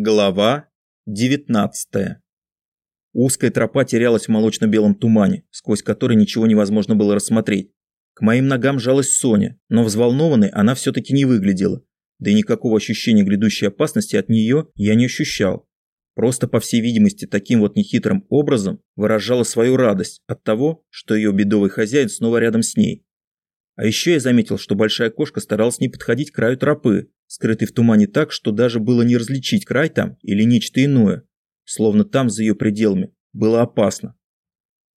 Глава 19 Узкая тропа терялась в молочно-белом тумане, сквозь который ничего невозможно было рассмотреть. К моим ногам жалась Соня, но взволнованной она все-таки не выглядела, да и никакого ощущения грядущей опасности от нее я не ощущал. Просто, по всей видимости, таким вот нехитрым образом выражала свою радость от того, что ее бедовый хозяин снова рядом с ней. А еще я заметил, что большая кошка старалась не подходить к краю тропы, скрытый в тумане так, что даже было не различить край там или нечто иное, словно там за ее пределами было опасно.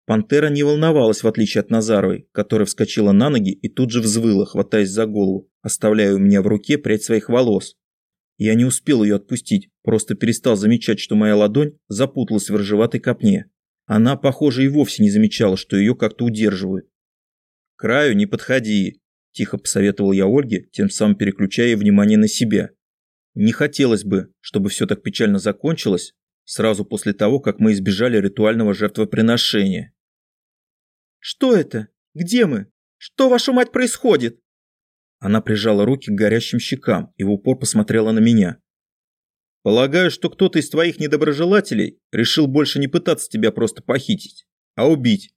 Пантера не волновалась, в отличие от Назаровой, которая вскочила на ноги и тут же взвыла, хватаясь за голову, оставляя у меня в руке прядь своих волос. Я не успел ее отпустить, просто перестал замечать, что моя ладонь запуталась в рыжеватой копне. Она, похоже, и вовсе не замечала, что ее как-то удерживают краю не подходи», – тихо посоветовал я Ольге, тем самым переключая внимание на себя. Не хотелось бы, чтобы все так печально закончилось сразу после того, как мы избежали ритуального жертвоприношения. «Что это? Где мы? Что, вашу мать, происходит?» Она прижала руки к горящим щекам и в упор посмотрела на меня. «Полагаю, что кто-то из твоих недоброжелателей решил больше не пытаться тебя просто похитить, а убить.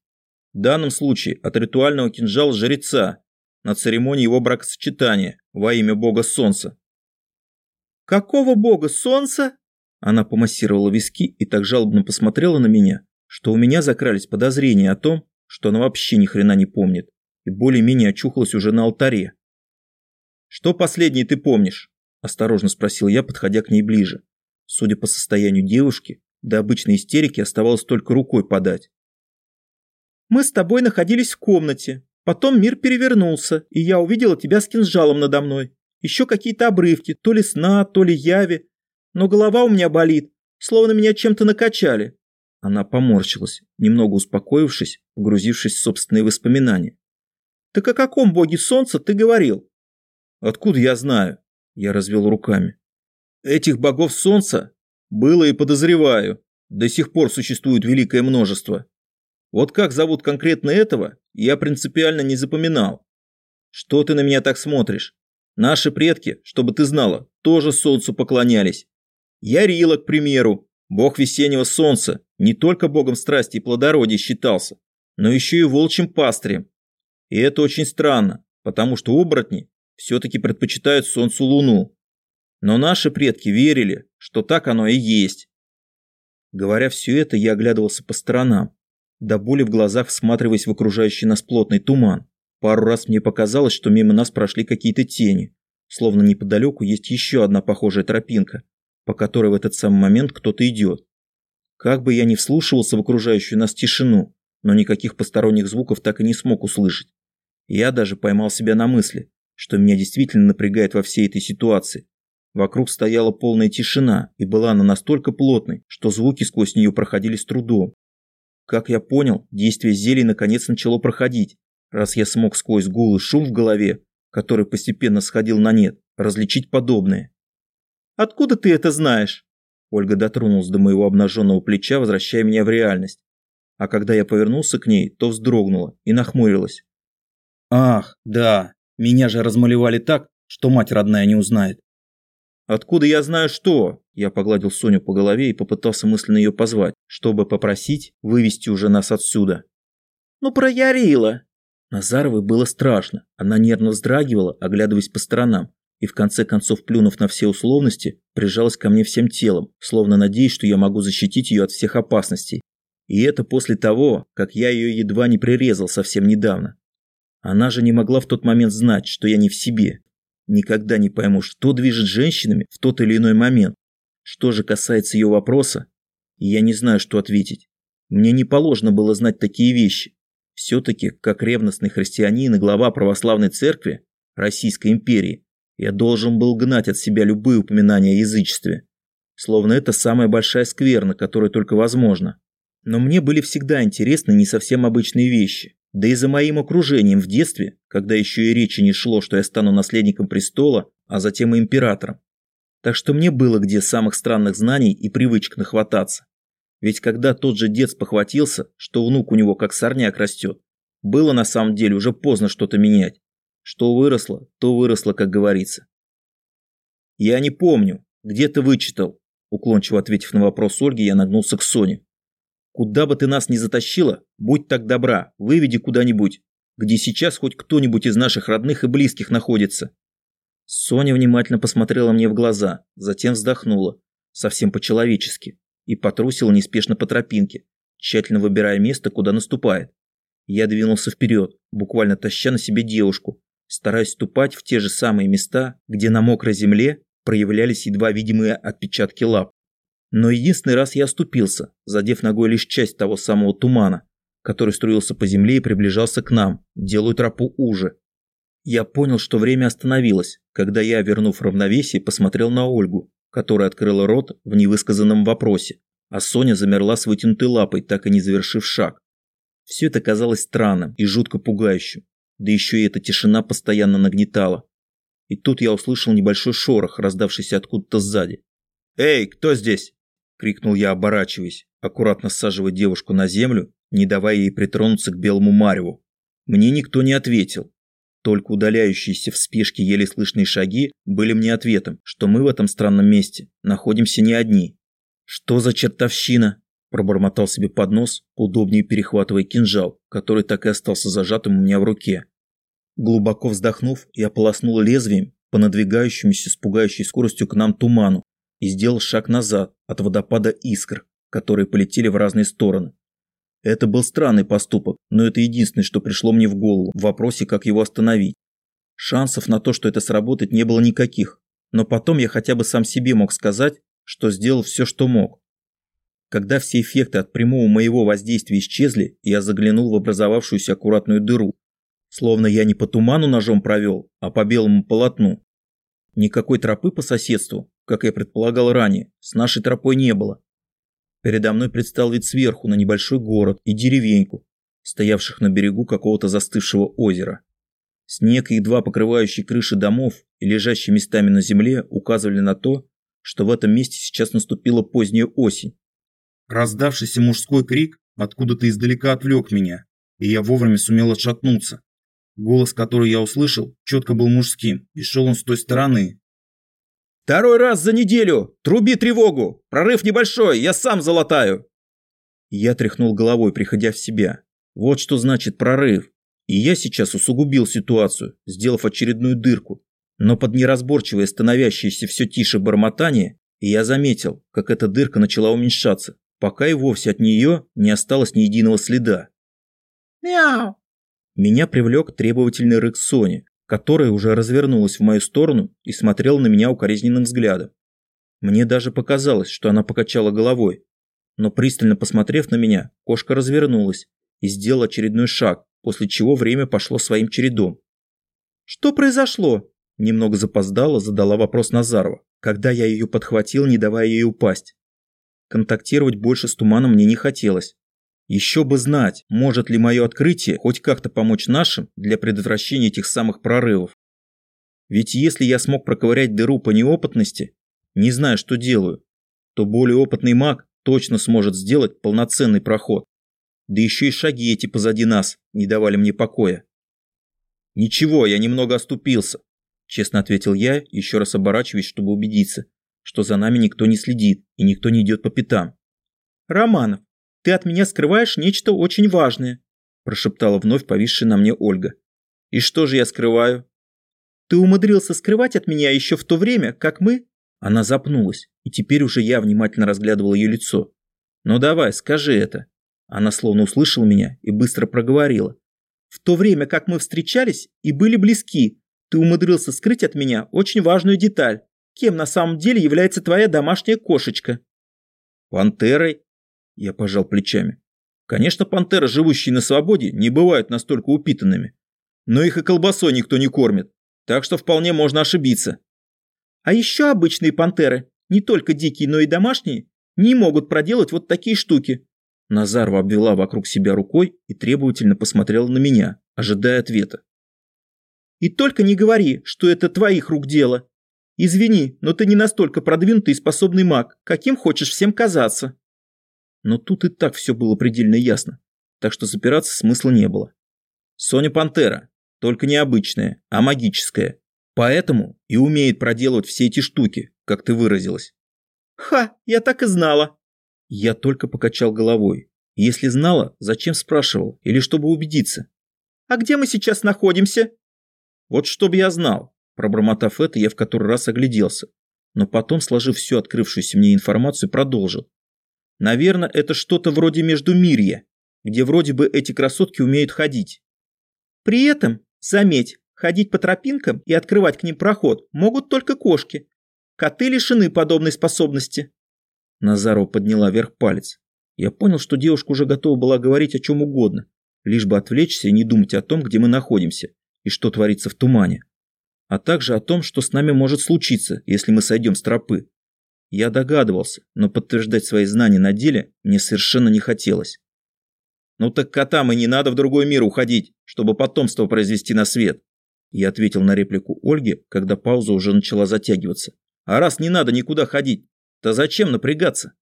В данном случае от ритуального кинжала жреца на церемонии его бракосочетания во имя бога солнца. «Какого бога солнца?» Она помассировала виски и так жалобно посмотрела на меня, что у меня закрались подозрения о том, что она вообще ни хрена не помнит и более-менее очухалась уже на алтаре. «Что последнее ты помнишь?» – осторожно спросил я, подходя к ней ближе. Судя по состоянию девушки, до обычной истерики оставалось только рукой подать. Мы с тобой находились в комнате. Потом мир перевернулся, и я увидела тебя с кинжалом надо мной. Еще какие-то обрывки, то ли сна, то ли яви. Но голова у меня болит, словно меня чем-то накачали. Она поморщилась, немного успокоившись, погрузившись в собственные воспоминания. «Так о каком боге солнца ты говорил?» «Откуда я знаю?» Я развел руками. «Этих богов солнца было и подозреваю. До сих пор существует великое множество. Вот как зовут конкретно этого, я принципиально не запоминал. Что ты на меня так смотришь? Наши предки, чтобы ты знала, тоже солнцу поклонялись. Ярила, к примеру, бог весеннего солнца, не только богом страсти и плодородия считался, но еще и волчьим пастырем. И это очень странно, потому что оборотни все-таки предпочитают солнцу луну. Но наши предки верили, что так оно и есть. Говоря все это, я оглядывался по сторонам до боли в глазах всматриваясь в окружающий нас плотный туман. Пару раз мне показалось, что мимо нас прошли какие-то тени, словно неподалеку есть еще одна похожая тропинка, по которой в этот самый момент кто-то идет. Как бы я ни вслушивался в окружающую нас тишину, но никаких посторонних звуков так и не смог услышать. Я даже поймал себя на мысли, что меня действительно напрягает во всей этой ситуации. Вокруг стояла полная тишина, и была она настолько плотной, что звуки сквозь нее проходили с трудом. Как я понял, действие зелий наконец начало проходить, раз я смог сквозь гул и шум в голове, который постепенно сходил на нет, различить подобное. «Откуда ты это знаешь?» Ольга дотронулась до моего обнаженного плеча, возвращая меня в реальность. А когда я повернулся к ней, то вздрогнула и нахмурилась. «Ах, да, меня же размалевали так, что мать родная не узнает. «Откуда я знаю что?» Я погладил Соню по голове и попытался мысленно ее позвать, чтобы попросить вывести уже нас отсюда. «Ну, про Ярила!» Назаровой было страшно. Она нервно вздрагивала, оглядываясь по сторонам, и в конце концов, плюнув на все условности, прижалась ко мне всем телом, словно надеясь, что я могу защитить ее от всех опасностей. И это после того, как я ее едва не прирезал совсем недавно. Она же не могла в тот момент знать, что я не в себе, Никогда не пойму, что движет женщинами в тот или иной момент. Что же касается ее вопроса, я не знаю, что ответить. Мне не положено было знать такие вещи. Все-таки, как ревностный христианин и глава православной церкви Российской империи, я должен был гнать от себя любые упоминания о язычестве. Словно это самая большая скверна, которая только возможна. Но мне были всегда интересны не совсем обычные вещи. Да и за моим окружением в детстве, когда еще и речи не шло, что я стану наследником престола, а затем и императором. Так что мне было где самых странных знаний и привычек нахвататься. Ведь когда тот же дед похватился, что внук у него как сорняк растет, было на самом деле уже поздно что-то менять. Что выросло, то выросло, как говорится. Я не помню, где ты вычитал. Уклончиво ответив на вопрос Ольги, я нагнулся к Соне. Куда бы ты нас ни затащила, будь так добра, выведи куда-нибудь, где сейчас хоть кто-нибудь из наших родных и близких находится. Соня внимательно посмотрела мне в глаза, затем вздохнула, совсем по-человечески, и потрусила неспешно по тропинке, тщательно выбирая место, куда наступает. Я двинулся вперед, буквально таща на себе девушку, стараясь ступать в те же самые места, где на мокрой земле проявлялись едва видимые отпечатки лап. Но единственный раз я оступился, задев ногой лишь часть того самого тумана, который струился по земле и приближался к нам, делая тропу уже. Я понял, что время остановилось, когда я, вернув равновесие, посмотрел на Ольгу, которая открыла рот в невысказанном вопросе, а Соня замерла с вытянутой лапой, так и не завершив шаг. Все это казалось странным и жутко пугающим, да еще и эта тишина постоянно нагнетала. И тут я услышал небольшой шорох, раздавшийся откуда-то сзади. «Эй, кто здесь?» – крикнул я, оборачиваясь, аккуратно саживая девушку на землю, не давая ей притронуться к белому мареву. Мне никто не ответил. Только удаляющиеся в спешке еле слышные шаги были мне ответом, что мы в этом странном месте находимся не одни. «Что за чертовщина?» – пробормотал себе под нос, удобнее перехватывая кинжал, который так и остался зажатым у меня в руке. Глубоко вздохнув, я полоснул лезвием по надвигающемуся с пугающей скоростью к нам туману и сделал шаг назад от водопада искр, которые полетели в разные стороны. Это был странный поступок, но это единственное, что пришло мне в голову в вопросе, как его остановить. Шансов на то, что это сработает, не было никаких, но потом я хотя бы сам себе мог сказать, что сделал все, что мог. Когда все эффекты от прямого моего воздействия исчезли, я заглянул в образовавшуюся аккуратную дыру, Словно я не по туману ножом провел, а по белому полотну. Никакой тропы по соседству, как я предполагал ранее, с нашей тропой не было. Передо мной предстал вид сверху на небольшой город и деревеньку, стоявших на берегу какого-то застывшего озера. Снег едва покрывающий крыши домов и лежащие местами на земле указывали на то, что в этом месте сейчас наступила поздняя осень. Раздавшийся мужской крик откуда-то издалека отвлек меня, и я вовремя сумел отшатнуться. Голос, который я услышал, четко был мужским, и шел он с той стороны. «Второй раз за неделю! Труби тревогу! Прорыв небольшой, я сам залатаю!» Я тряхнул головой, приходя в себя. Вот что значит прорыв. И я сейчас усугубил ситуацию, сделав очередную дырку. Но под неразборчивое становящееся все тише бормотание, я заметил, как эта дырка начала уменьшаться, пока и вовсе от нее не осталось ни единого следа. «Мяу!» Меня привлек требовательный рык Сони, которая уже развернулась в мою сторону и смотрела на меня укоризненным взглядом. Мне даже показалось, что она покачала головой. Но пристально посмотрев на меня, кошка развернулась и сделала очередной шаг, после чего время пошло своим чередом. «Что произошло?» Немного запоздала, задала вопрос Назарова, когда я ее подхватил, не давая ей упасть. Контактировать больше с туманом мне не хотелось, еще бы знать, может ли мое открытие хоть как-то помочь нашим для предотвращения этих самых прорывов. Ведь если я смог проковырять дыру по неопытности, не зная, что делаю, то более опытный маг точно сможет сделать полноценный проход. Да еще и шаги эти позади нас не давали мне покоя. «Ничего, я немного оступился», – честно ответил я, еще раз оборачиваясь, чтобы убедиться, что за нами никто не следит и никто не идет по пятам. «Романов, ты от меня скрываешь нечто очень важное», прошептала вновь повисшая на мне Ольга. «И что же я скрываю?» «Ты умудрился скрывать от меня еще в то время, как мы...» Она запнулась, и теперь уже я внимательно разглядывал ее лицо. «Ну давай, скажи это». Она словно услышала меня и быстро проговорила. «В то время, как мы встречались и были близки, ты умудрился скрыть от меня очень важную деталь. Кем на самом деле является твоя домашняя кошечка?» «Пантерой», я пожал плечами. Конечно, пантеры, живущие на свободе, не бывают настолько упитанными. Но их и колбасой никто не кормит, так что вполне можно ошибиться. А еще обычные пантеры, не только дикие, но и домашние, не могут проделать вот такие штуки. Назарова обвела вокруг себя рукой и требовательно посмотрела на меня, ожидая ответа. И только не говори, что это твоих рук дело. Извини, но ты не настолько продвинутый и способный маг, каким хочешь всем казаться. Но тут и так все было предельно ясно, так что запираться смысла не было. Соня Пантера, только не обычная, а магическая. Поэтому и умеет проделывать все эти штуки, как ты выразилась. Ха, я так и знала. Я только покачал головой. Если знала, зачем спрашивал? Или чтобы убедиться? А где мы сейчас находимся? Вот чтобы я знал. Пробормотав это, я в который раз огляделся. Но потом, сложив всю открывшуюся мне информацию, продолжил. Наверное, это что-то вроде Междумирья, где вроде бы эти красотки умеют ходить. При этом, заметь, ходить по тропинкам и открывать к ним проход могут только кошки. Коты лишены подобной способности. Назарова подняла вверх палец. Я понял, что девушка уже готова была говорить о чем угодно, лишь бы отвлечься и не думать о том, где мы находимся и что творится в тумане, а также о том, что с нами может случиться, если мы сойдем с тропы. Я догадывался, но подтверждать свои знания на деле мне совершенно не хотелось. «Ну так котам и не надо в другой мир уходить, чтобы потомство произвести на свет», я ответил на реплику Ольги, когда пауза уже начала затягиваться. «А раз не надо никуда ходить, то зачем напрягаться?»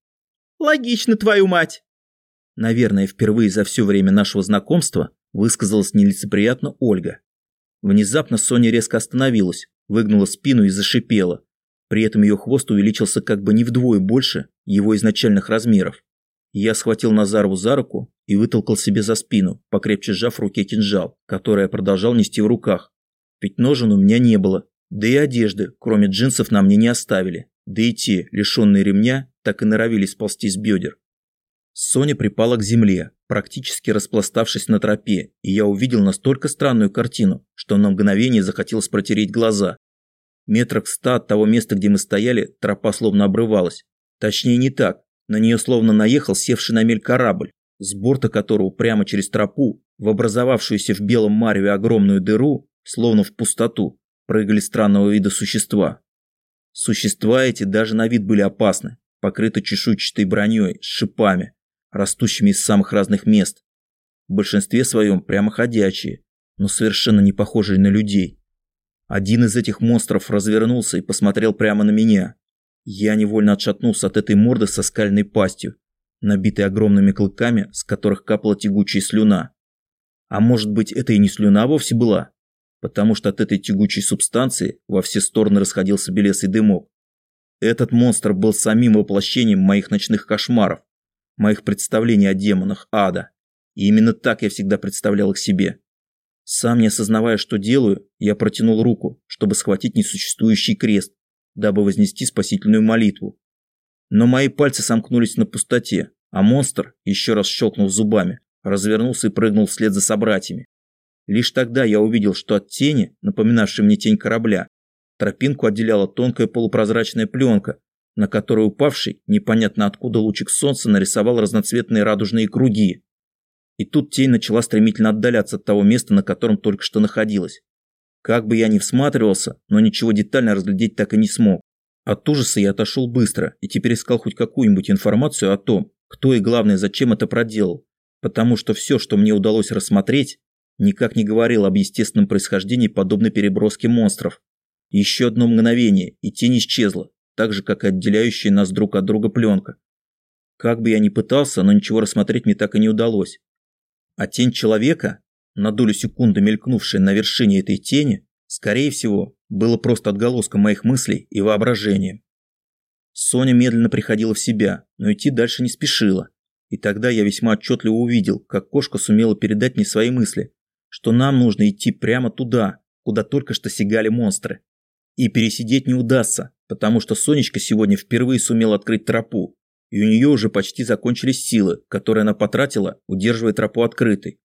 «Логично, твою мать!» Наверное, впервые за все время нашего знакомства высказалась нелицеприятно Ольга. Внезапно Соня резко остановилась, выгнула спину и зашипела. При этом ее хвост увеличился как бы не вдвое больше его изначальных размеров. Я схватил Назарову за руку и вытолкал себе за спину, покрепче сжав в руке кинжал, который я продолжал нести в руках. Ведь ножен у меня не было, да и одежды, кроме джинсов, на мне не оставили. Да и те, лишенные ремня, так и норовили сползти с бедер. Соня припала к земле, практически распластавшись на тропе, и я увидел настолько странную картину, что на мгновение захотелось протереть глаза. Метрах ста от того места, где мы стояли, тропа словно обрывалась. Точнее не так, на нее словно наехал севший на мель корабль, с борта которого прямо через тропу, в образовавшуюся в белом мареве огромную дыру, словно в пустоту, прыгали странного вида существа. Существа эти даже на вид были опасны, покрыты чешуйчатой броней с шипами, растущими из самых разных мест. В большинстве своем прямоходячие, но совершенно не похожие на людей. Один из этих монстров развернулся и посмотрел прямо на меня. Я невольно отшатнулся от этой морды со скальной пастью, набитой огромными клыками, с которых капала тягучая слюна. А может быть, это и не слюна вовсе была, потому что от этой тягучей субстанции во все стороны расходился белесый дымок. Этот монстр был самим воплощением моих ночных кошмаров, моих представлений о демонах ада. И именно так я всегда представлял их себе. Сам не осознавая, что делаю, я протянул руку, чтобы схватить несуществующий крест, дабы вознести спасительную молитву. Но мои пальцы сомкнулись на пустоте, а монстр, еще раз щелкнув зубами, развернулся и прыгнул вслед за собратьями. Лишь тогда я увидел, что от тени, напоминавшей мне тень корабля, тропинку отделяла тонкая полупрозрачная пленка, на которой упавший, непонятно откуда лучик солнца нарисовал разноцветные радужные круги. И тут тень начала стремительно отдаляться от того места, на котором только что находилась. Как бы я ни всматривался, но ничего детально разглядеть так и не смог. От ужаса я отошел быстро и теперь искал хоть какую-нибудь информацию о том, кто и главное зачем это проделал, потому что все, что мне удалось рассмотреть, никак не говорил об естественном происхождении подобной переброски монстров. Еще одно мгновение, и тень исчезла, так же, как и отделяющая нас друг от друга пленка. Как бы я ни пытался, но ничего рассмотреть мне так и не удалось. А тень человека, на долю секунды мелькнувшая на вершине этой тени, скорее всего, было просто отголоском моих мыслей и воображения. Соня медленно приходила в себя, но идти дальше не спешила. И тогда я весьма отчетливо увидел, как кошка сумела передать мне свои мысли, что нам нужно идти прямо туда, куда только что сигали монстры. И пересидеть не удастся, потому что Сонечка сегодня впервые сумела открыть тропу, и у нее уже почти закончились силы, которые она потратила, удерживая тропу открытой.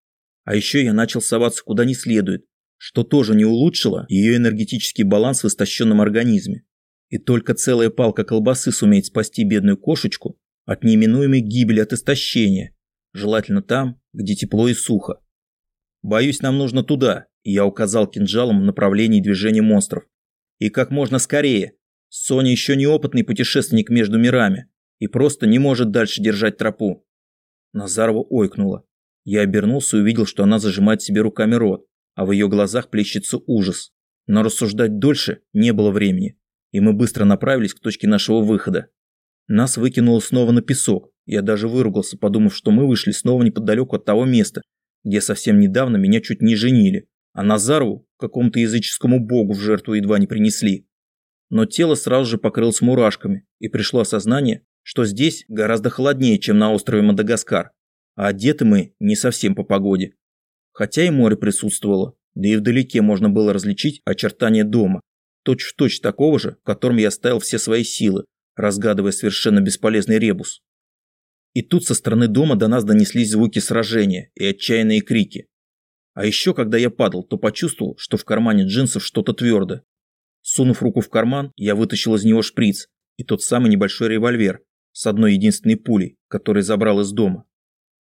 А еще я начал соваться куда не следует, что тоже не улучшило ее энергетический баланс в истощенном организме. И только целая палка колбасы сумеет спасти бедную кошечку от неминуемой гибели от истощения, желательно там, где тепло и сухо. Боюсь, нам нужно туда, я указал кинжалом в направлении движения монстров. И как можно скорее. Соня еще неопытный путешественник между мирами и просто не может дальше держать тропу. Назарова ойкнула. Я обернулся и увидел, что она зажимает себе руками рот, а в ее глазах плещется ужас. Но рассуждать дольше не было времени, и мы быстро направились к точке нашего выхода. Нас выкинуло снова на песок. Я даже выругался, подумав, что мы вышли снова неподалеку от того места, где совсем недавно меня чуть не женили, а Назарову какому-то языческому богу в жертву едва не принесли. но тело сразу же покрылось мурашками, и пришло осознание, что здесь гораздо холоднее, чем на острове Мадагаскар, а одеты мы не совсем по погоде. Хотя и море присутствовало, да и вдалеке можно было различить очертания дома, точь-в-точь точь такого же, в котором я ставил все свои силы, разгадывая совершенно бесполезный ребус. И тут со стороны дома до нас донеслись звуки сражения и отчаянные крики. А еще, когда я падал, то почувствовал, что в кармане джинсов что-то твердое. Сунув руку в карман, я вытащил из него шприц и тот самый небольшой револьвер с одной единственной пулей, который забрал из дома.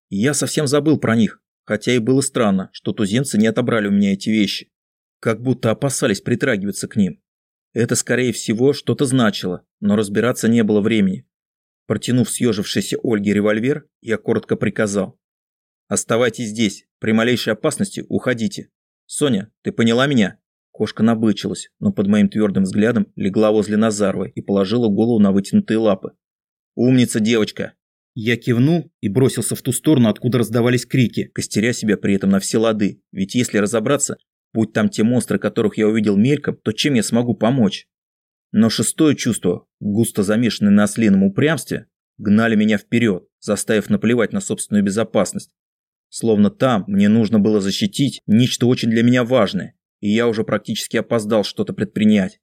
И я совсем забыл про них, хотя и было странно, что туземцы не отобрали у меня эти вещи. Как будто опасались притрагиваться к ним. Это, скорее всего, что-то значило, но разбираться не было времени. Протянув съежившийся Ольге револьвер, я коротко приказал. «Оставайтесь здесь. При малейшей опасности уходите. Соня, ты поняла меня?» Кошка набычилась, но под моим твердым взглядом легла возле Назаровой и положила голову на вытянутые лапы. «Умница, девочка!» Я кивнул и бросился в ту сторону, откуда раздавались крики, костеря себя при этом на все лады. Ведь если разобраться, Будь там те монстры, которых я увидел мельком, то чем я смогу помочь? Но шестое чувство, густо замешанное на ослином упрямстве, гнали меня вперед, заставив наплевать на собственную безопасность. Словно там мне нужно было защитить нечто очень для меня важное, и я уже практически опоздал что-то предпринять.